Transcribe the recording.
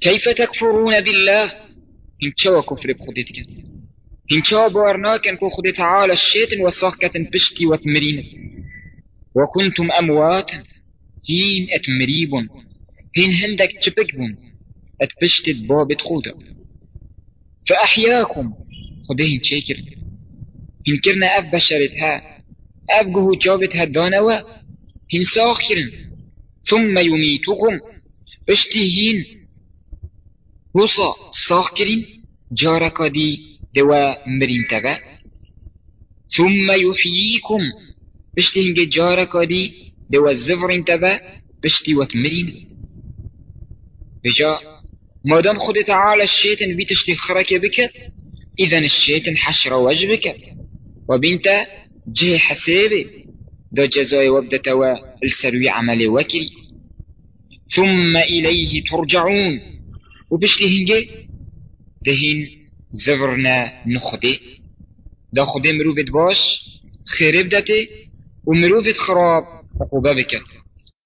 كيف تكفرون بالله؟ هنچوا كفر بخدتك هنچوا بارناكن كو خد تعالى الشيطن وصاحكة بشتي وتمرين. وكنتم أمواتا هين أتمريبون. هين هندك تبكبون اتبشتت بابت خودا فأحياكم. خدهن شاكر. هن كرنا أف بشرتها أف جهو جابتها دانوا هن ساخرن ثم يميتكم. وصا ساخرين جاركا دي دوا مرين تبا ثم يحييكم بشتهن جاركا دي دوا الزفرين تبا بشتي وتمرين بجا مادام خود تعالى الشيطان بيتشتي خرك بك إذا الشيطان حشر وجبك وبنت جه حسابي دو جزاي وبدة السروي عمل وكري ثم إليه ترجعون وبشتي هنجي؟ دهين زفرنا نخدي. دا خدي مروبت باش خرب دتي ومروبت خراب عقوبة بك